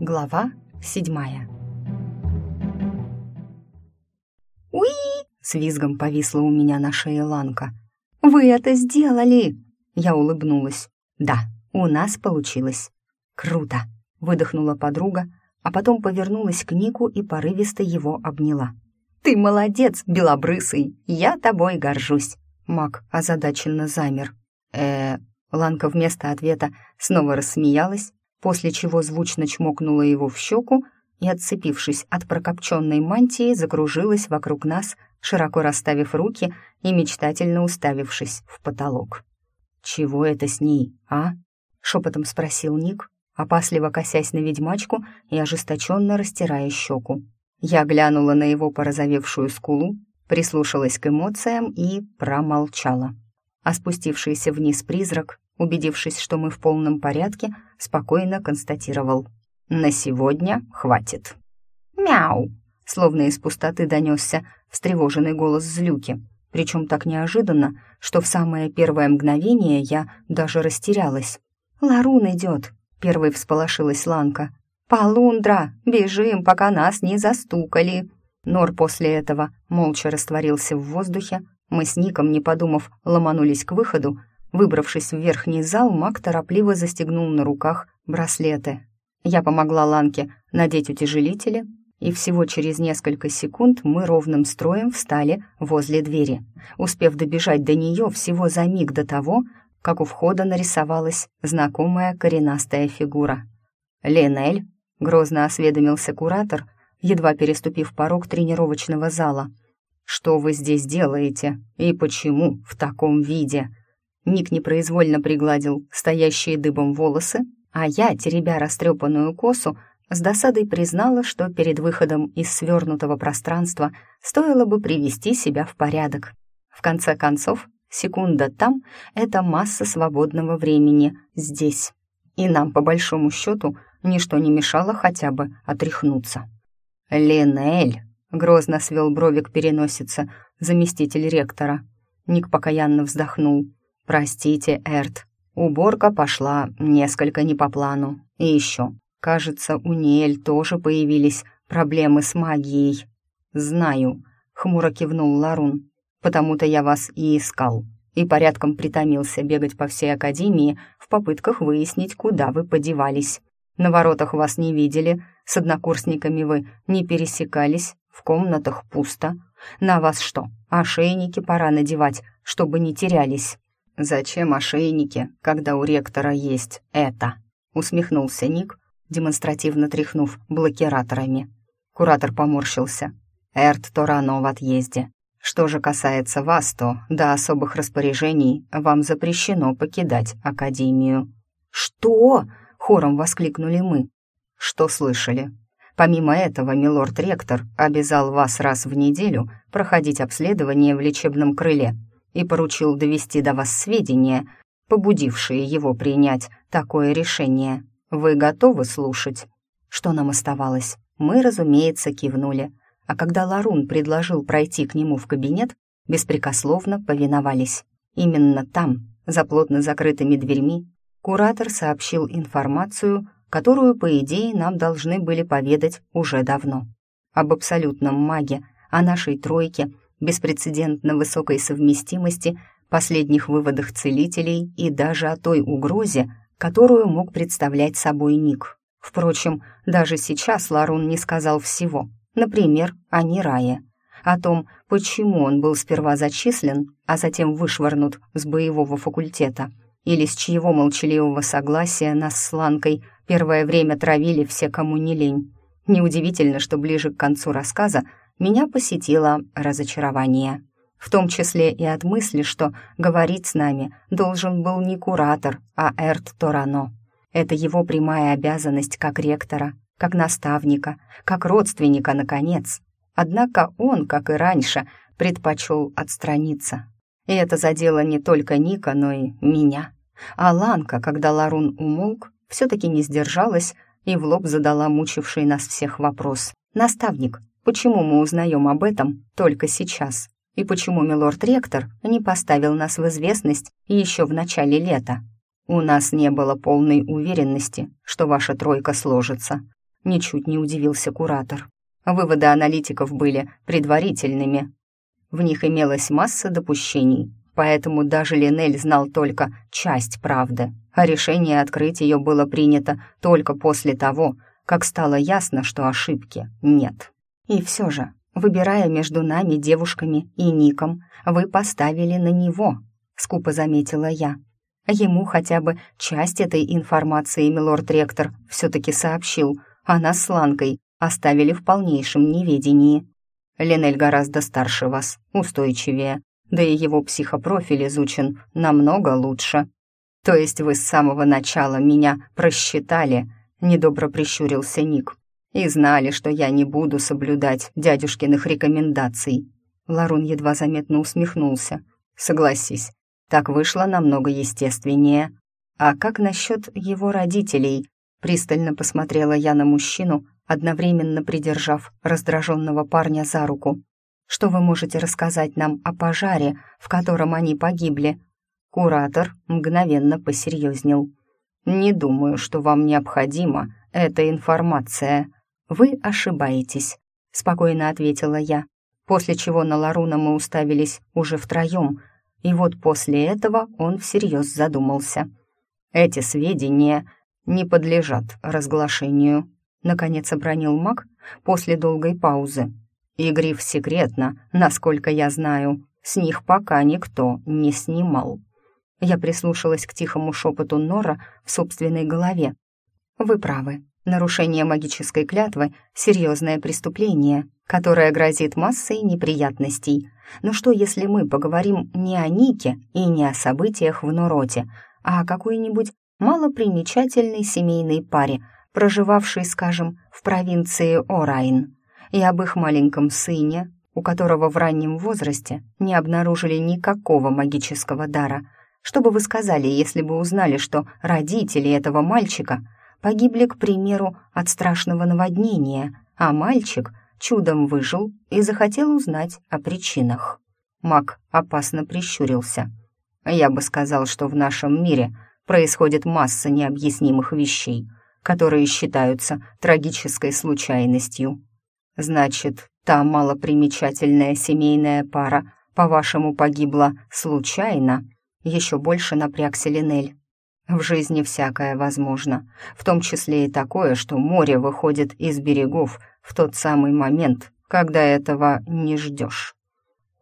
Глава седьмая. «Уи!» — с визгом повисла у меня на шее Ланка. «Вы это сделали!» Я улыбнулась. «Да, у нас получилось». «Круто!» — выдохнула подруга, а потом повернулась к Нику и порывисто его обняла. «Ты молодец, белобрысый! Я тобой горжусь!» Мак озадаченно замер. э Ланка вместо ответа снова рассмеялась, после чего звучно чмокнула его в щеку и, отцепившись от прокопченной мантии, закружилась вокруг нас, широко расставив руки и мечтательно уставившись в потолок. «Чего это с ней, а?» — шепотом спросил Ник, опасливо косясь на ведьмачку и ожесточенно растирая щеку. Я глянула на его порозовевшую скулу, прислушалась к эмоциям и промолчала. А спустившийся вниз призрак убедившись, что мы в полном порядке, спокойно констатировал. «На сегодня хватит». «Мяу!» Словно из пустоты донесся встревоженный голос злюки, причем так неожиданно, что в самое первое мгновение я даже растерялась. «Ларун идет!» — первой всполошилась Ланка. «Полундра! Бежим, пока нас не застукали!» Нор после этого молча растворился в воздухе, мы с Ником, не подумав, ломанулись к выходу, Выбравшись в верхний зал, маг торопливо застегнул на руках браслеты. Я помогла Ланке надеть утяжелители, и всего через несколько секунд мы ровным строем встали возле двери, успев добежать до нее всего за миг до того, как у входа нарисовалась знакомая коренастая фигура. «Ленель», — грозно осведомился куратор, едва переступив порог тренировочного зала. «Что вы здесь делаете и почему в таком виде?» Ник непроизвольно пригладил стоящие дыбом волосы, а я, теребя растрепанную косу, с досадой признала, что перед выходом из свернутого пространства стоило бы привести себя в порядок. В конце концов, секунда там — это масса свободного времени здесь. И нам, по большому счету, ничто не мешало хотя бы отряхнуться. «Линель!» — грозно свел бровик переносица заместитель ректора. Ник покаянно вздохнул. «Простите, Эрт, уборка пошла несколько не по плану. И еще, кажется, у Ниэль тоже появились проблемы с магией». «Знаю», — хмуро кивнул Ларун. «Потому-то я вас и искал, и порядком притомился бегать по всей Академии в попытках выяснить, куда вы подевались. На воротах вас не видели, с однокурсниками вы не пересекались, в комнатах пусто. На вас что, ошейники пора надевать, чтобы не терялись?» «Зачем ошейники, когда у ректора есть это?» — усмехнулся Ник, демонстративно тряхнув блокираторами. Куратор поморщился. «Эрт то рано в отъезде. Что же касается вас, то до особых распоряжений вам запрещено покидать Академию». «Что?» — хором воскликнули мы. «Что слышали?» Помимо этого, милорд-ректор обязал вас раз в неделю проходить обследование в лечебном крыле и поручил довести до вас сведения, побудившие его принять такое решение. Вы готовы слушать? Что нам оставалось? Мы, разумеется, кивнули. А когда Ларун предложил пройти к нему в кабинет, беспрекословно повиновались. Именно там, за плотно закрытыми дверьми, куратор сообщил информацию, которую, по идее, нам должны были поведать уже давно. Об абсолютном маге, о нашей тройке — беспрецедентно высокой совместимости, последних выводах целителей и даже о той угрозе, которую мог представлять собой Ник. Впрочем, даже сейчас Ларун не сказал всего. Например, о Нирае. О том, почему он был сперва зачислен, а затем вышвырнут с боевого факультета, или с чьего молчаливого согласия нас с Ланкой первое время травили все, кому не лень. Неудивительно, что ближе к концу рассказа меня посетило разочарование. В том числе и от мысли, что говорить с нами должен был не куратор, а Эрт Торано. Это его прямая обязанность как ректора, как наставника, как родственника, наконец. Однако он, как и раньше, предпочел отстраниться. И это задело не только Ника, но и меня. А Ланка, когда Ларун умолк, все-таки не сдержалась и в лоб задала мучивший нас всех вопрос. «Наставник, Почему мы узнаем об этом только сейчас? И почему милорд-ректор не поставил нас в известность еще в начале лета? У нас не было полной уверенности, что ваша тройка сложится. — ничуть не удивился куратор. Выводы аналитиков были предварительными. В них имелась масса допущений, поэтому даже Линель знал только часть правды, а решение открыть ее было принято только после того, как стало ясно, что ошибки нет. И все же, выбирая между нами, девушками и Ником, вы поставили на него, скупо заметила я. Ему хотя бы часть этой информации милорд-ректор все-таки сообщил, а нас с Ланкой оставили в полнейшем неведении. Ленель гораздо старше вас, устойчивее, да и его психопрофиль изучен намного лучше. То есть вы с самого начала меня просчитали, недобро прищурился Ник, и знали, что я не буду соблюдать дядюшкиных рекомендаций. Ларун едва заметно усмехнулся. Согласись, так вышло намного естественнее. А как насчет его родителей? Пристально посмотрела я на мужчину, одновременно придержав раздраженного парня за руку. Что вы можете рассказать нам о пожаре, в котором они погибли?» Куратор мгновенно посерьезнел. «Не думаю, что вам необходима эта информация. Вы ошибаетесь», — спокойно ответила я, после чего на Ларуна мы уставились уже втроем, и вот после этого он всерьез задумался. «Эти сведения не подлежат разглашению», — наконец обронил маг после долгой паузы. И гриф секретно, насколько я знаю, с них пока никто не снимал. Я прислушалась к тихому шепоту Нора в собственной голове. «Вы правы. Нарушение магической клятвы — серьезное преступление, которое грозит массой неприятностей. Но что, если мы поговорим не о Нике и не о событиях в Нороте, а о какой-нибудь малопримечательной семейной паре, проживавшей, скажем, в провинции Орайн?» и об их маленьком сыне, у которого в раннем возрасте не обнаружили никакого магического дара. Что бы вы сказали, если бы узнали, что родители этого мальчика погибли, к примеру, от страшного наводнения, а мальчик чудом выжил и захотел узнать о причинах? Маг опасно прищурился. Я бы сказал, что в нашем мире происходит масса необъяснимых вещей, которые считаются трагической случайностью. Значит, та малопримечательная семейная пара, по-вашему, погибла случайно? Еще больше напрягся Линель. В жизни всякое возможно, в том числе и такое, что море выходит из берегов в тот самый момент, когда этого не ждешь.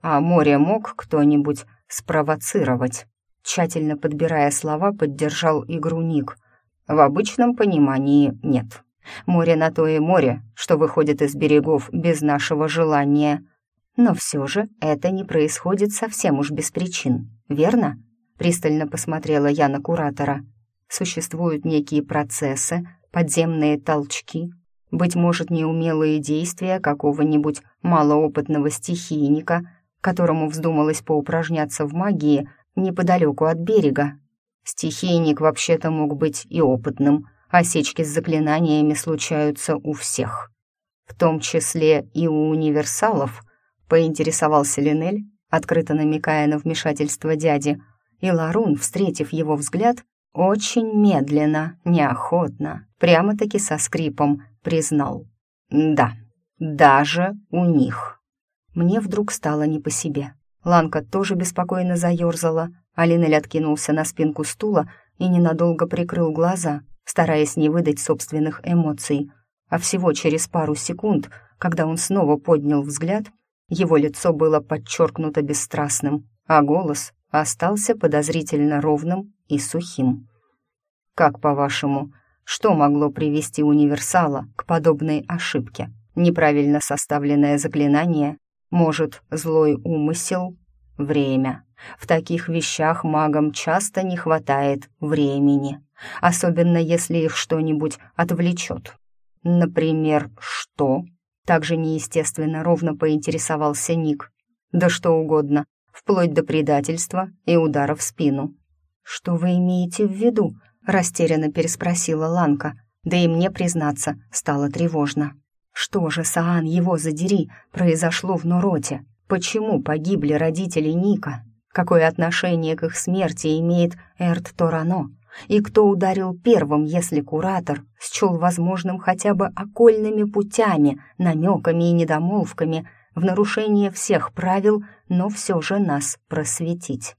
А море мог кто-нибудь спровоцировать? Тщательно подбирая слова, поддержал игру Ник. В обычном понимании нет. Море на то и море, что выходит из берегов без нашего желания. Но все же это не происходит совсем уж без причин, верно? Пристально посмотрела я на куратора. Существуют некие процессы, подземные толчки, быть может, неумелые действия какого-нибудь малоопытного стихийника, которому вздумалось поупражняться в магии неподалеку от берега. Стихийник вообще-то мог быть и опытным — Осечки с заклинаниями случаются у всех, в том числе и у универсалов, поинтересовался Линель, открыто намекая на вмешательство дяди, и Ларун, встретив его взгляд, очень медленно, неохотно, прямо-таки со скрипом признал. «Да, даже у них». Мне вдруг стало не по себе. Ланка тоже беспокойно заерзала, а Линель откинулся на спинку стула и ненадолго прикрыл глаза — стараясь не выдать собственных эмоций. А всего через пару секунд, когда он снова поднял взгляд, его лицо было подчеркнуто бесстрастным, а голос остался подозрительно ровным и сухим. «Как, по-вашему, что могло привести универсала к подобной ошибке? Неправильно составленное заклинание? Может, злой умысел? Время. В таких вещах магам часто не хватает времени» особенно если их что-нибудь отвлечет. Например, что? Также неестественно ровно поинтересовался Ник. Да что угодно, вплоть до предательства и удара в спину. «Что вы имеете в виду?» — растерянно переспросила Ланка, да и мне, признаться, стало тревожно. «Что же, Саан, его задери, произошло в Нуроте? Почему погибли родители Ника? Какое отношение к их смерти имеет Эрт Торано? И кто ударил первым, если куратор счел возможным хотя бы окольными путями, намеками и недомолвками в нарушение всех правил, но все же нас просветить?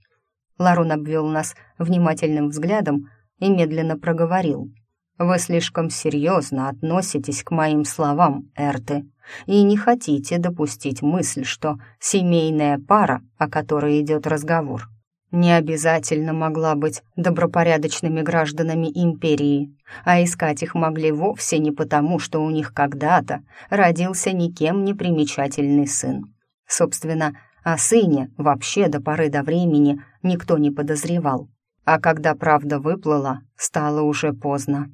Ларун обвел нас внимательным взглядом и медленно проговорил. «Вы слишком серьезно относитесь к моим словам, Эрты, и не хотите допустить мысль, что семейная пара, о которой идет разговор, не обязательно могла быть добропорядочными гражданами империи, а искать их могли вовсе не потому, что у них когда-то родился никем не примечательный сын. Собственно, о сыне вообще до поры до времени никто не подозревал. А когда правда выплыла, стало уже поздно.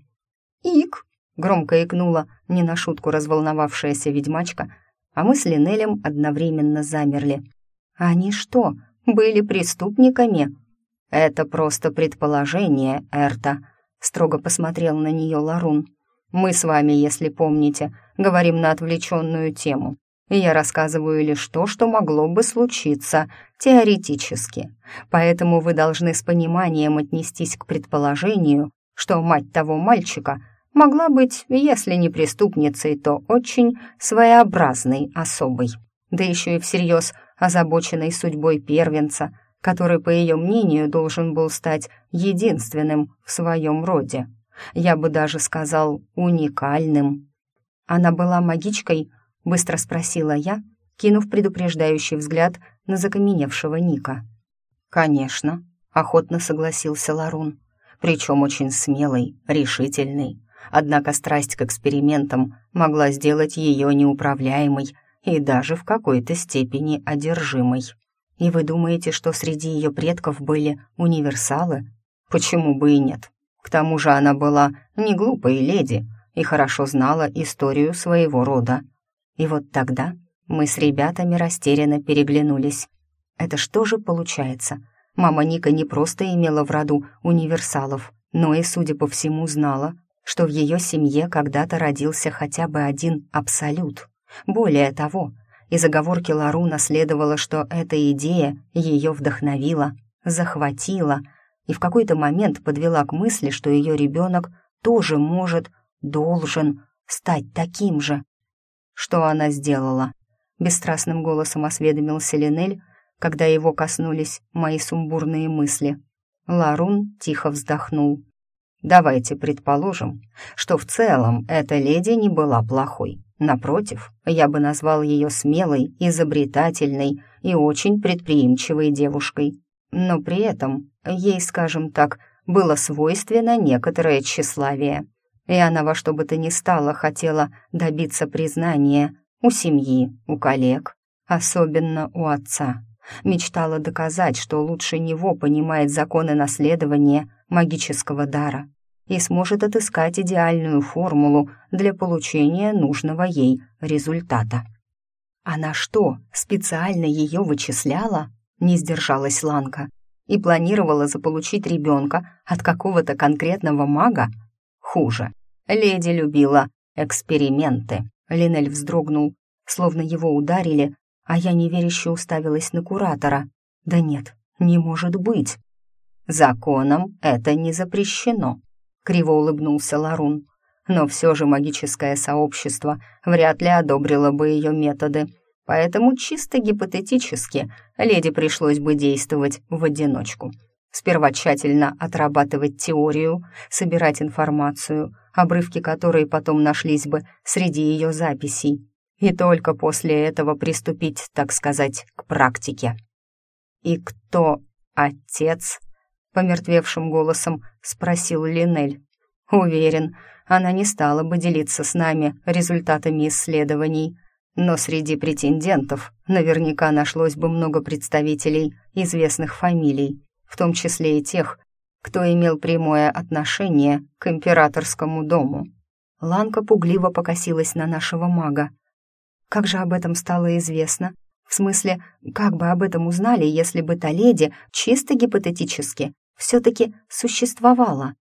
«Ик!» — громко икнула не на шутку разволновавшаяся ведьмачка, а мы с Линелем одновременно замерли. «Они что, были преступниками?» «Это просто предположение, Эрта», — строго посмотрел на нее Ларун. «Мы с вами, если помните, говорим на отвлеченную тему я рассказываю лишь то, что могло бы случиться, теоретически. Поэтому вы должны с пониманием отнестись к предположению, что мать того мальчика могла быть, если не преступницей, то очень своеобразной особой. Да еще и всерьез озабоченной судьбой первенца, который, по ее мнению, должен был стать единственным в своем роде. Я бы даже сказал, уникальным. Она была магичкой — Быстро спросила я, кинув предупреждающий взгляд на закаменевшего Ника. «Конечно», — охотно согласился Ларун. «Причем очень смелый, решительный. Однако страсть к экспериментам могла сделать ее неуправляемой и даже в какой-то степени одержимой. И вы думаете, что среди ее предков были универсалы? Почему бы и нет? К тому же она была не глупой леди и хорошо знала историю своего рода. И вот тогда мы с ребятами растерянно переглянулись. Это что же получается? Мама Ника не просто имела в роду универсалов, но и, судя по всему, знала, что в ее семье когда-то родился хотя бы один абсолют. Более того, из оговорки Лару наследовало, что эта идея ее вдохновила, захватила и в какой-то момент подвела к мысли, что ее ребенок тоже может, должен стать таким же. «Что она сделала?» — бесстрастным голосом осведомился Линель, когда его коснулись мои сумбурные мысли. Ларун тихо вздохнул. «Давайте предположим, что в целом эта леди не была плохой. Напротив, я бы назвал ее смелой, изобретательной и очень предприимчивой девушкой. Но при этом ей, скажем так, было свойственно некоторое тщеславие и она во что бы то ни стало хотела добиться признания у семьи, у коллег, особенно у отца. Мечтала доказать, что лучше него понимает законы наследования магического дара и сможет отыскать идеальную формулу для получения нужного ей результата. Она что, специально ее вычисляла? Не сдержалась Ланка и планировала заполучить ребенка от какого-то конкретного мага, хуже. Леди любила эксперименты. Линель вздрогнул, словно его ударили, а я неверяще уставилась на куратора. Да нет, не может быть. Законом это не запрещено, криво улыбнулся Ларун. Но все же магическое сообщество вряд ли одобрило бы ее методы, поэтому чисто гипотетически леди пришлось бы действовать в одиночку. Сперва тщательно отрабатывать теорию, собирать информацию, обрывки которой потом нашлись бы среди ее записей, и только после этого приступить, так сказать, к практике. «И кто отец?» — помертвевшим голосом спросил Линель. «Уверен, она не стала бы делиться с нами результатами исследований, но среди претендентов наверняка нашлось бы много представителей известных фамилий, в том числе и тех, кто имел прямое отношение к императорскому дому. Ланка пугливо покосилась на нашего мага. Как же об этом стало известно? В смысле, как бы об этом узнали, если бы та леди, чисто гипотетически, все-таки существовала?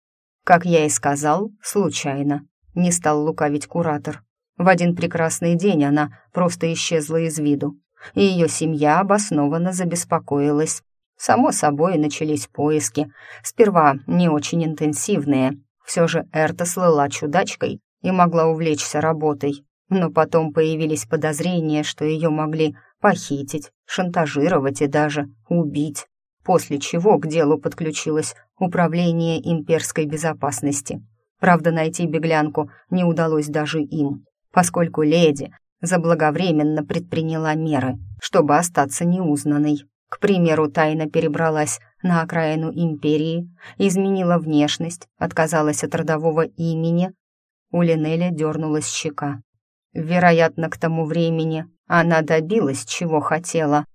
Как я и сказал, случайно. Не стал лукавить куратор. В один прекрасный день она просто исчезла из виду, и ее семья обоснованно забеспокоилась. Само собой, начались поиски. Сперва не очень интенсивные. Все же Эрта слыла чудачкой и могла увлечься работой. Но потом появились подозрения, что ее могли похитить, шантажировать и даже убить. После чего к делу подключилось Управление имперской безопасности. Правда, найти беглянку не удалось даже им, поскольку леди заблаговременно предприняла меры, чтобы остаться неузнанной. К примеру, тайно перебралась на окраину империи, изменила внешность, отказалась от родового имени. У Линеля дернулась щека. Вероятно, к тому времени она добилась, чего хотела.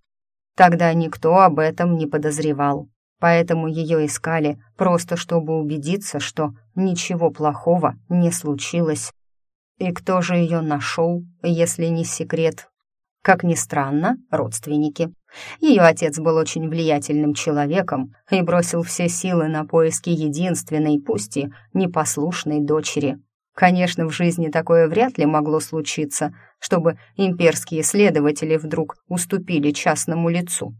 Тогда никто об этом не подозревал, поэтому ее искали просто чтобы убедиться, что ничего плохого не случилось. И кто же ее нашел, если не секрет? Как ни странно, родственники. Ее отец был очень влиятельным человеком и бросил все силы на поиски единственной, пусть и непослушной дочери. Конечно, в жизни такое вряд ли могло случиться, чтобы имперские следователи вдруг уступили частному лицу.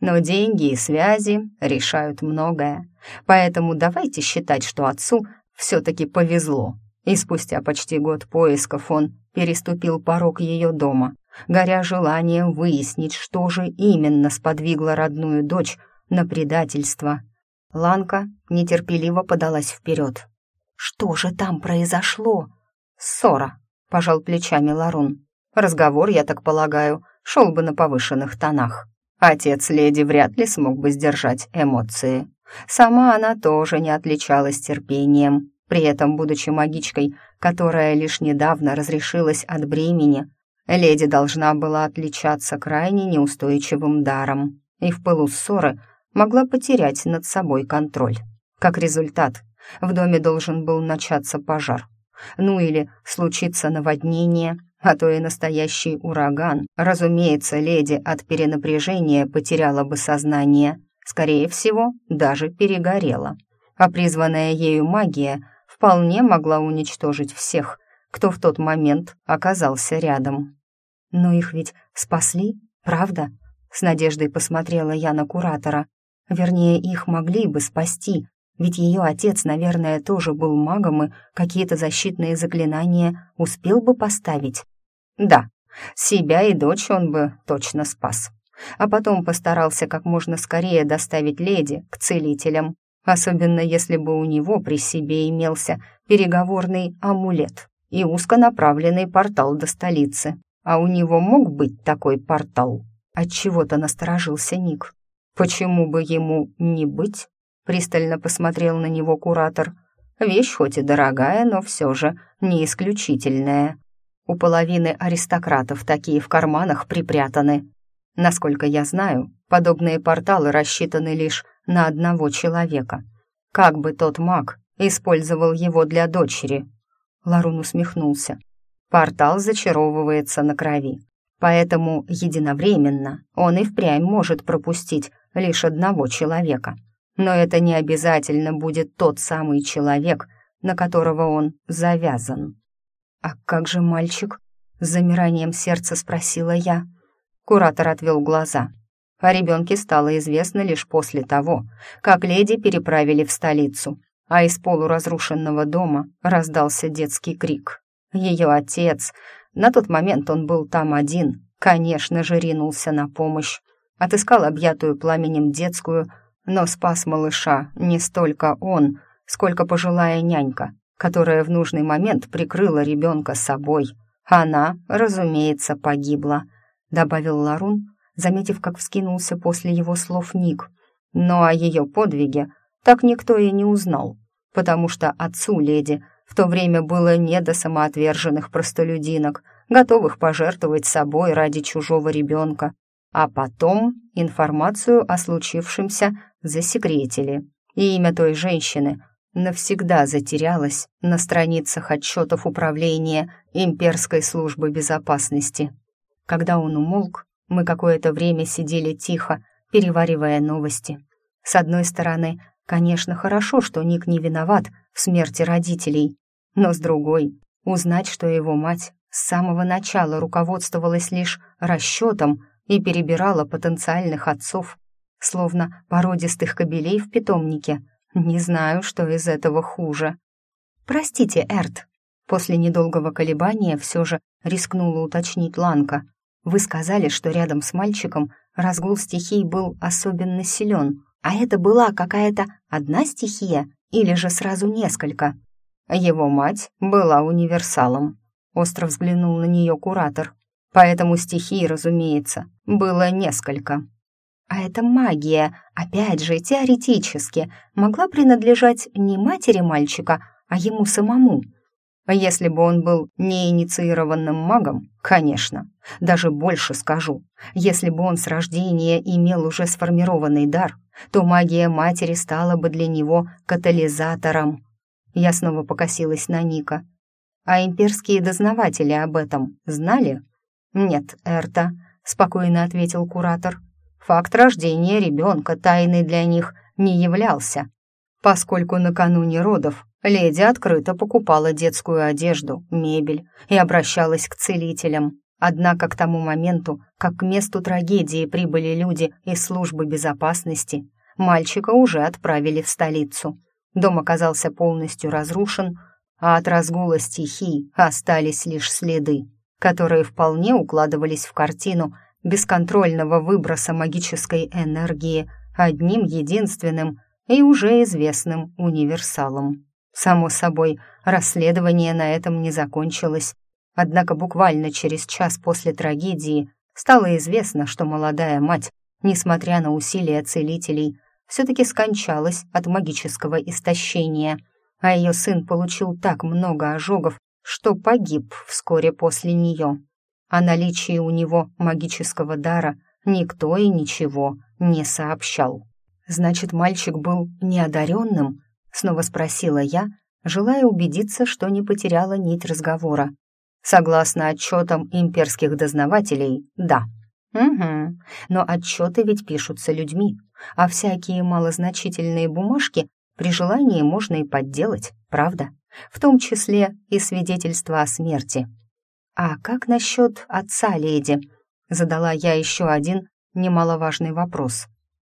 Но деньги и связи решают многое, поэтому давайте считать, что отцу все-таки повезло. И спустя почти год поисков он переступил порог ее дома, горя желанием выяснить, что же именно сподвигло родную дочь на предательство. Ланка нетерпеливо подалась вперед. «Что же там произошло?» «Ссора», — пожал плечами Ларун. «Разговор, я так полагаю, шел бы на повышенных тонах. Отец леди вряд ли смог бы сдержать эмоции. Сама она тоже не отличалась терпением, при этом, будучи магичкой, которая лишь недавно разрешилась от бремени, Леди должна была отличаться крайне неустойчивым даром и в пылу ссоры могла потерять над собой контроль. Как результат, в доме должен был начаться пожар. Ну или случиться наводнение, а то и настоящий ураган. Разумеется, леди от перенапряжения потеряла бы сознание, скорее всего, даже перегорела. А призванная ею магия вполне могла уничтожить всех, кто в тот момент оказался рядом. Но их ведь спасли, правда? С надеждой посмотрела я на куратора. Вернее, их могли бы спасти, ведь ее отец, наверное, тоже был магом и какие-то защитные заклинания успел бы поставить. Да, себя и дочь он бы точно спас. А потом постарался как можно скорее доставить леди к целителям, особенно если бы у него при себе имелся переговорный амулет и узконаправленный портал до столицы. А у него мог быть такой портал? Отчего-то насторожился Ник. Почему бы ему не быть? Пристально посмотрел на него куратор. Вещь хоть и дорогая, но все же не исключительная. У половины аристократов такие в карманах припрятаны. Насколько я знаю, подобные порталы рассчитаны лишь на одного человека. Как бы тот маг использовал его для дочери? Ларун усмехнулся. Портал зачаровывается на крови, поэтому единовременно он и впрямь может пропустить лишь одного человека. Но это не обязательно будет тот самый человек, на которого он завязан. «А как же мальчик?» — с замиранием сердца спросила я. Куратор отвел глаза. О ребенке стало известно лишь после того, как леди переправили в столицу, а из полуразрушенного дома раздался детский крик. Ее отец, на тот момент он был там один, конечно же, ринулся на помощь. Отыскал объятую пламенем детскую, но спас малыша не столько он, сколько пожилая нянька, которая в нужный момент прикрыла ребенка собой. Она, разумеется, погибла, добавил Ларун, заметив, как вскинулся после его слов Ник. Но о ее подвиге так никто и не узнал, потому что отцу леди — в то время было не до самоотверженных простолюдинок, готовых пожертвовать собой ради чужого ребенка. А потом информацию о случившемся засекретили. И имя той женщины навсегда затерялось на страницах отчетов управления имперской службы безопасности. Когда он умолк, мы какое-то время сидели тихо, переваривая новости. С одной стороны, Конечно, хорошо, что Ник не виноват в смерти родителей, но с другой, узнать, что его мать с самого начала руководствовалась лишь расчетом и перебирала потенциальных отцов, словно породистых кобелей в питомнике. Не знаю, что из этого хуже. «Простите, Эрт», — после недолгого колебания все же рискнула уточнить Ланка. «Вы сказали, что рядом с мальчиком разгул стихий был особенно силен, а это была какая-то одна стихия или же сразу несколько?» Его мать была универсалом. Остро взглянул на нее куратор. Поэтому стихий, разумеется, было несколько. А эта магия, опять же, теоретически, могла принадлежать не матери мальчика, а ему самому. Если бы он был неинициированным магом, конечно. Даже больше скажу. Если бы он с рождения имел уже сформированный дар, то магия матери стала бы для него катализатором. Я снова покосилась на Ника. А имперские дознаватели об этом знали? Нет, Эрта, спокойно ответил куратор. Факт рождения ребенка тайной для них не являлся, поскольку накануне родов леди открыто покупала детскую одежду, мебель и обращалась к целителям. Однако к тому моменту, как к месту трагедии прибыли люди из службы безопасности, мальчика уже отправили в столицу. Дом оказался полностью разрушен, а от разгула стихий остались лишь следы, которые вполне укладывались в картину бесконтрольного выброса магической энергии одним единственным и уже известным универсалом. Само собой, расследование на этом не закончилось, однако буквально через час после трагедии стало известно, что молодая мать, несмотря на усилия целителей, все-таки скончалась от магического истощения, а ее сын получил так много ожогов, что погиб вскоре после нее. О наличии у него магического дара никто и ничего не сообщал. «Значит, мальчик был неодаренным?» — снова спросила я, желая убедиться, что не потеряла нить разговора. Согласно отчетам имперских дознавателей, да. Угу, но отчеты ведь пишутся людьми, а всякие малозначительные бумажки при желании можно и подделать, правда? В том числе и свидетельство о смерти. «А как насчет отца леди?» — задала я еще один немаловажный вопрос.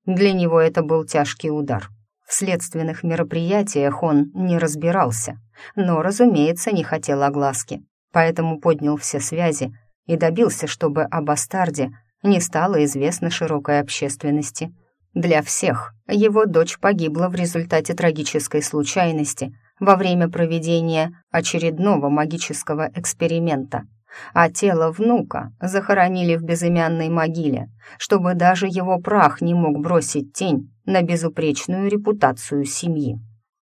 Для него это был тяжкий удар. В следственных мероприятиях он не разбирался, но, разумеется, не хотел огласки, поэтому поднял все связи и добился, чтобы о бастарде не стало известно широкой общественности. Для всех его дочь погибла в результате трагической случайности во время проведения очередного магического эксперимента, а тело внука захоронили в безымянной могиле, чтобы даже его прах не мог бросить тень на безупречную репутацию семьи.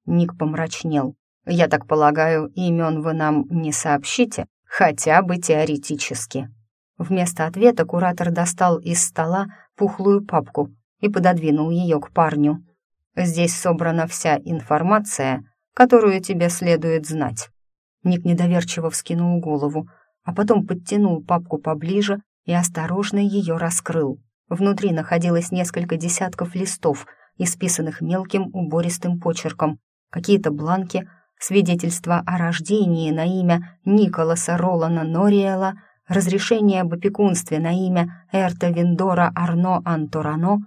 Ник помрачнел. «Я так полагаю, имен вы нам не сообщите, хотя бы теоретически». Вместо ответа куратор достал из стола пухлую папку и пододвинул ее к парню. «Здесь собрана вся информация, которую тебе следует знать». Ник недоверчиво вскинул голову, а потом подтянул папку поближе и осторожно ее раскрыл. Внутри находилось несколько десятков листов, исписанных мелким убористым почерком, какие-то бланки, свидетельства о рождении на имя Николаса Ролана Нориэла, разрешение об опекунстве на имя Эрта Виндора Арно Анторано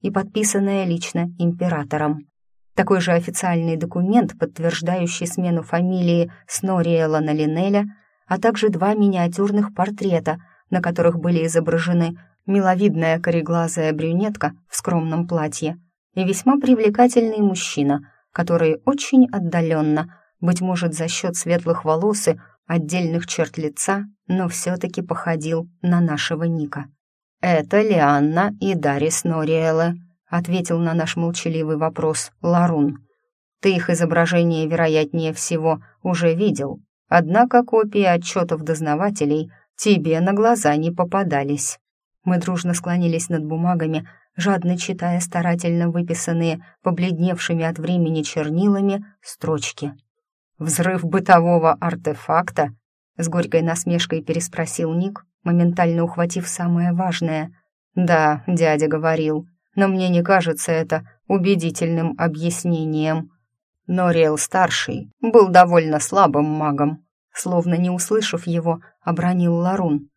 и подписанное лично императором. Такой же официальный документ, подтверждающий смену фамилии с Нориэла на Линеля, а также два миниатюрных портрета, на которых были изображены миловидная кореглазая брюнетка в скромном платье и весьма привлекательный мужчина, который очень отдаленно, быть может, за счет светлых волос и отдельных черт лица, но все-таки походил на нашего Ника. «Это Лианна и Дарис Нориэле», — ответил на наш молчаливый вопрос Ларун. «Ты их изображение, вероятнее всего, уже видел, однако копии отчетов дознавателей тебе на глаза не попадались». Мы дружно склонились над бумагами, жадно читая старательно выписанные, побледневшими от времени чернилами, строчки. «Взрыв бытового артефакта?» — с горькой насмешкой переспросил Ник, моментально ухватив самое важное. «Да, дядя говорил, но мне не кажется это убедительным объяснением». Нориэл-старший был довольно слабым магом, словно не услышав его, обронил Ларун,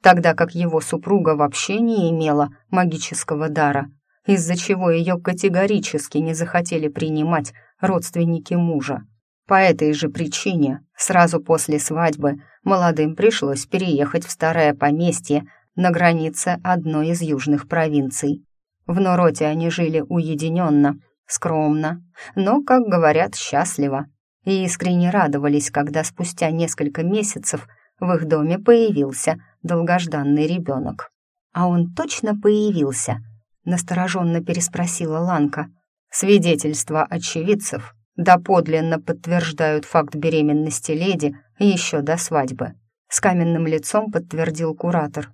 тогда как его супруга вообще не имела магического дара. из-за чего ее категорически не захотели принимать родственники мужа. По этой же причине сразу после свадьбы молодым пришлось переехать в старое поместье на границе одной из южных провинций. В Нороте они жили уединенно, скромно, но, как говорят, счастливо, и искренне радовались, когда спустя несколько месяцев в их доме появился долгожданный ребенок. «А он точно появился?» — настороженно переспросила Ланка. «Свидетельства очевидцев доподлинно подтверждают факт беременности леди еще до свадьбы», — с каменным лицом подтвердил куратор.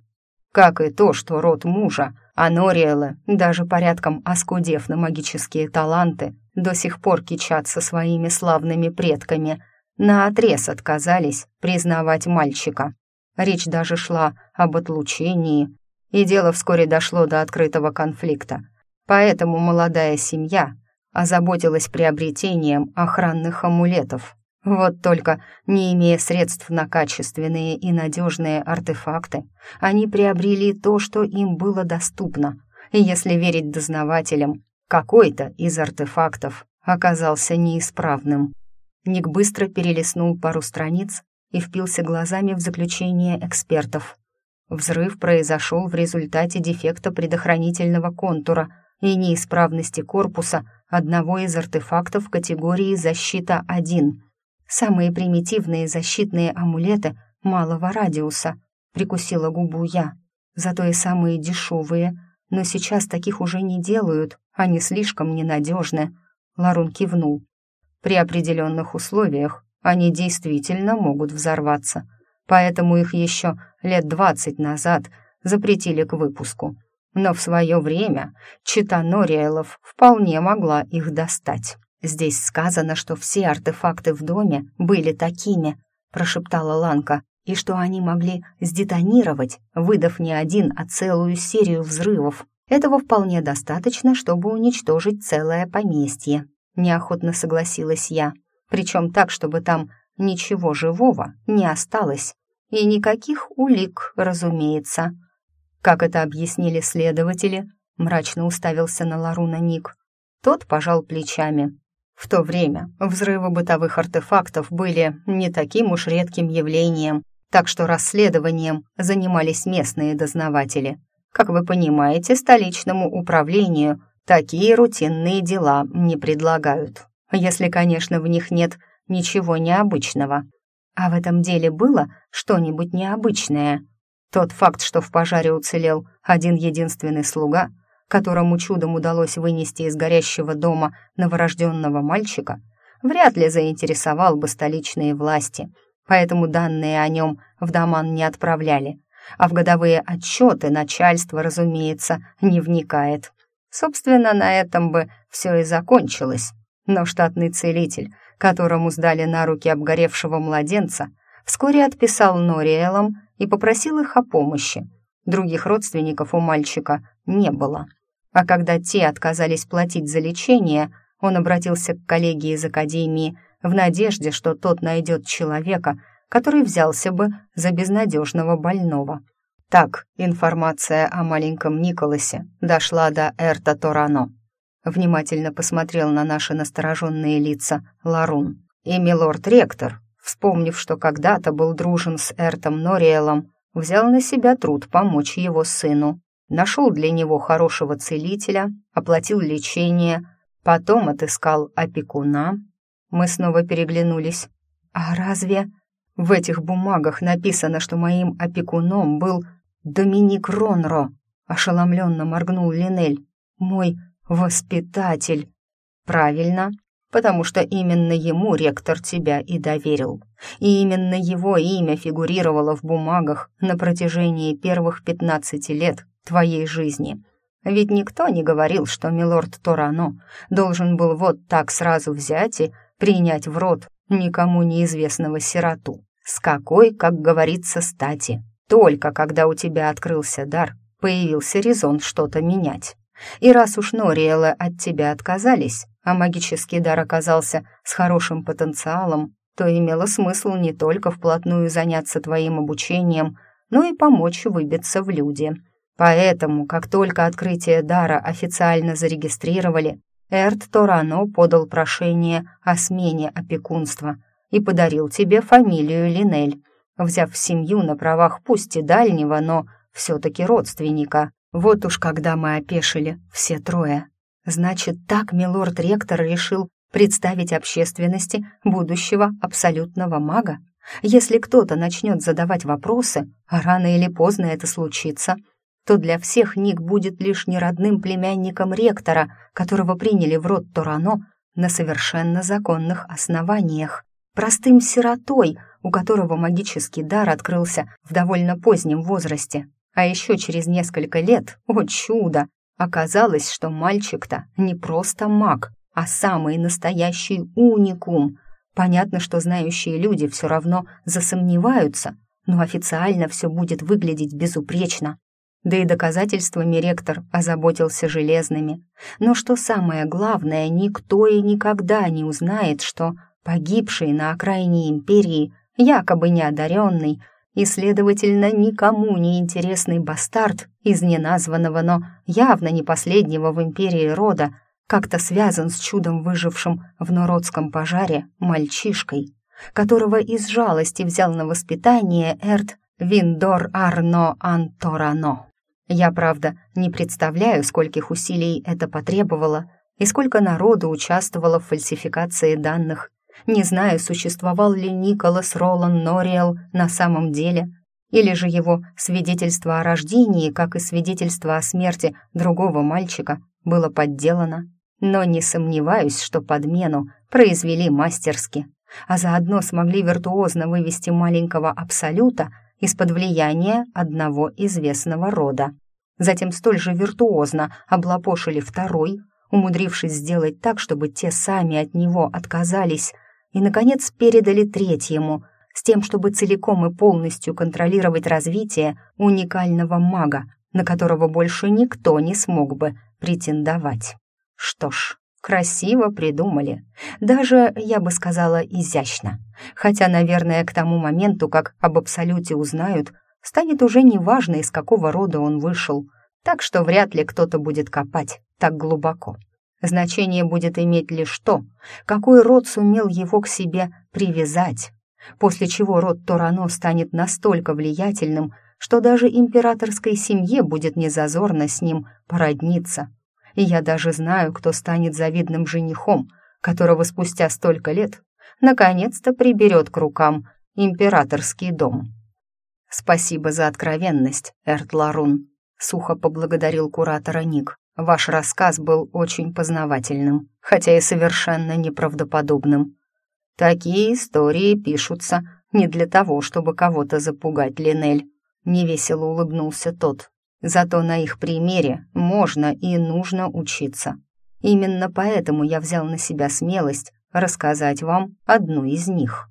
«Как и то, что род мужа, Анориэлы, даже порядком оскудев на магические таланты, до сих пор кичатся своими славными предками, наотрез отказались признавать мальчика. Речь даже шла об отлучении, и дело вскоре дошло до открытого конфликта. Поэтому молодая семья озаботилась приобретением охранных амулетов. Вот только, не имея средств на качественные и надежные артефакты, они приобрели то, что им было доступно. И если верить дознавателям, какой-то из артефактов оказался неисправным. Ник быстро перелистнул пару страниц и впился глазами в заключение экспертов. Взрыв произошел в результате дефекта предохранительного контура и неисправности корпуса одного из артефактов категории «Защита-1». Самые примитивные защитные амулеты малого радиуса, прикусила губу я. Зато и самые дешевые, но сейчас таких уже не делают, они слишком ненадежны. Ларун кивнул. При определенных условиях они действительно могут взорваться, поэтому их еще лет двадцать назад запретили к выпуску. Но в свое время чита Нориэлов вполне могла их достать. «Здесь сказано, что все артефакты в доме были такими», прошептала Ланка, и что они могли сдетонировать, выдав не один, а целую серию взрывов. Этого вполне достаточно, чтобы уничтожить целое поместье. Неохотно согласилась я, причем так, чтобы там ничего живого не осталось. И никаких улик, разумеется. Как это объяснили следователи, мрачно уставился на Ларуна Ник. Тот пожал плечами. В то время взрывы бытовых артефактов были не таким уж редким явлением, так что расследованием занимались местные дознаватели. Как вы понимаете, столичному управлению такие рутинные дела не предлагают, если, конечно, в них нет ничего необычного. А в этом деле было что-нибудь необычное. Тот факт, что в пожаре уцелел один единственный слуга, которому чудом удалось вынести из горящего дома новорожденного мальчика, вряд ли заинтересовал бы столичные власти, поэтому данные о нем в доман не отправляли а в годовые отчеты начальство, разумеется, не вникает. Собственно, на этом бы все и закончилось. Но штатный целитель, которому сдали на руки обгоревшего младенца, вскоре отписал Нориэлам и попросил их о помощи. Других родственников у мальчика не было. А когда те отказались платить за лечение, он обратился к коллеге из академии в надежде, что тот найдет человека, который взялся бы за безнадежного больного. Так информация о маленьком Николасе дошла до Эрта Торано. Внимательно посмотрел на наши настороженные лица Ларун. И милорд-ректор, вспомнив, что когда-то был дружен с Эртом Нориэлом, взял на себя труд помочь его сыну. Нашел для него хорошего целителя, оплатил лечение, потом отыскал опекуна. Мы снова переглянулись. «А разве...» В этих бумагах написано, что моим опекуном был Доминик Ронро. Ошеломленно моргнул Линель. Мой воспитатель. Правильно, потому что именно ему ректор тебя и доверил. И именно его имя фигурировало в бумагах на протяжении первых пятнадцати лет твоей жизни. Ведь никто не говорил, что милорд Торано должен был вот так сразу взять и принять в рот никому неизвестного сироту. С какой, как говорится, стати? Только когда у тебя открылся дар, появился резон что-то менять. И раз уж Нориэлы от тебя отказались, а магический дар оказался с хорошим потенциалом, то имело смысл не только вплотную заняться твоим обучением, но и помочь выбиться в люди. Поэтому, как только открытие дара официально зарегистрировали, Эрт Торано подал прошение о смене опекунства и подарил тебе фамилию Линель, взяв семью на правах пусть и дальнего, но все-таки родственника. Вот уж когда мы опешили, все трое. Значит, так милорд-ректор решил представить общественности будущего абсолютного мага? Если кто-то начнет задавать вопросы, а рано или поздно это случится, то для всех Ник будет лишь неродным племянником ректора, которого приняли в род Торано на совершенно законных основаниях, простым сиротой, у которого магический дар открылся в довольно позднем возрасте. А еще через несколько лет, о чудо, оказалось, что мальчик-то не просто маг, а самый настоящий уникум. Понятно, что знающие люди все равно засомневаются, но официально все будет выглядеть безупречно. Да и доказательствами ректор озаботился железными. Но что самое главное, никто и никогда не узнает, что погибший на окраине империи, якобы неодаренный, и, следовательно, никому не интересный бастард из неназванного, но явно не последнего в империи рода, как-то связан с чудом выжившим в Нородском пожаре мальчишкой, которого из жалости взял на воспитание Эрт Виндор Арно Анторано. Я, правда, не представляю, скольких усилий это потребовало и сколько народу участвовало в фальсификации данных. Не знаю, существовал ли Николас Ролан Нориэл на самом деле, или же его свидетельство о рождении, как и свидетельство о смерти другого мальчика, было подделано. Но не сомневаюсь, что подмену произвели мастерски, а заодно смогли виртуозно вывести маленького Абсолюта из-под влияния одного известного рода. Затем столь же виртуозно облапошили второй, умудрившись сделать так, чтобы те сами от него отказались, и, наконец, передали третьему, с тем, чтобы целиком и полностью контролировать развитие уникального мага, на которого больше никто не смог бы претендовать. Что ж, Красиво придумали. Даже, я бы сказала, изящно. Хотя, наверное, к тому моменту, как об Абсолюте узнают, станет уже неважно, из какого рода он вышел. Так что вряд ли кто-то будет копать так глубоко. Значение будет иметь лишь то, какой род сумел его к себе привязать, после чего род Торано станет настолько влиятельным, что даже императорской семье будет незазорно с ним породниться и я даже знаю, кто станет завидным женихом, которого спустя столько лет наконец-то приберет к рукам императорский дом. «Спасибо за откровенность, Эрт Ларун», — сухо поблагодарил куратора Ник. «Ваш рассказ был очень познавательным, хотя и совершенно неправдоподобным. Такие истории пишутся не для того, чтобы кого-то запугать, Линель», — невесело улыбнулся тот. Зато на их примере можно и нужно учиться. Именно поэтому я взял на себя смелость рассказать вам одну из них.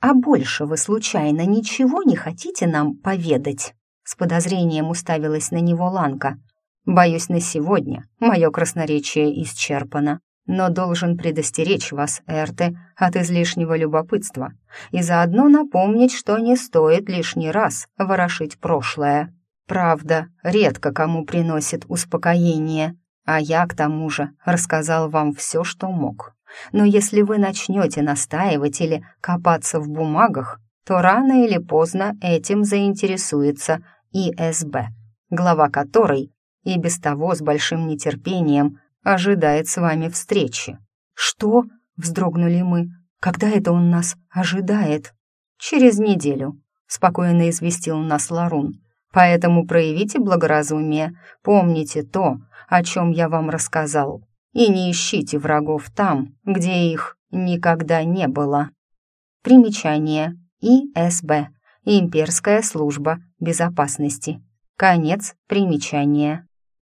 «А больше вы случайно ничего не хотите нам поведать?» С подозрением уставилась на него Ланка. «Боюсь, на сегодня мое красноречие исчерпано, но должен предостеречь вас, Эрте, от излишнего любопытства и заодно напомнить, что не стоит лишний раз ворошить прошлое». Правда, редко кому приносит успокоение, а я, к тому же, рассказал вам все, что мог. Но если вы начнете настаивать или копаться в бумагах, то рано или поздно этим заинтересуется ИСБ, глава которой и без того с большим нетерпением ожидает с вами встречи. «Что?» — вздрогнули мы. «Когда это он нас ожидает?» «Через неделю», — спокойно известил нас Ларун. Поэтому проявите благоразумие, помните то, о чем я вам рассказал, и не ищите врагов там, где их никогда не было. Примечание. ИСБ. Имперская служба безопасности. Конец примечания.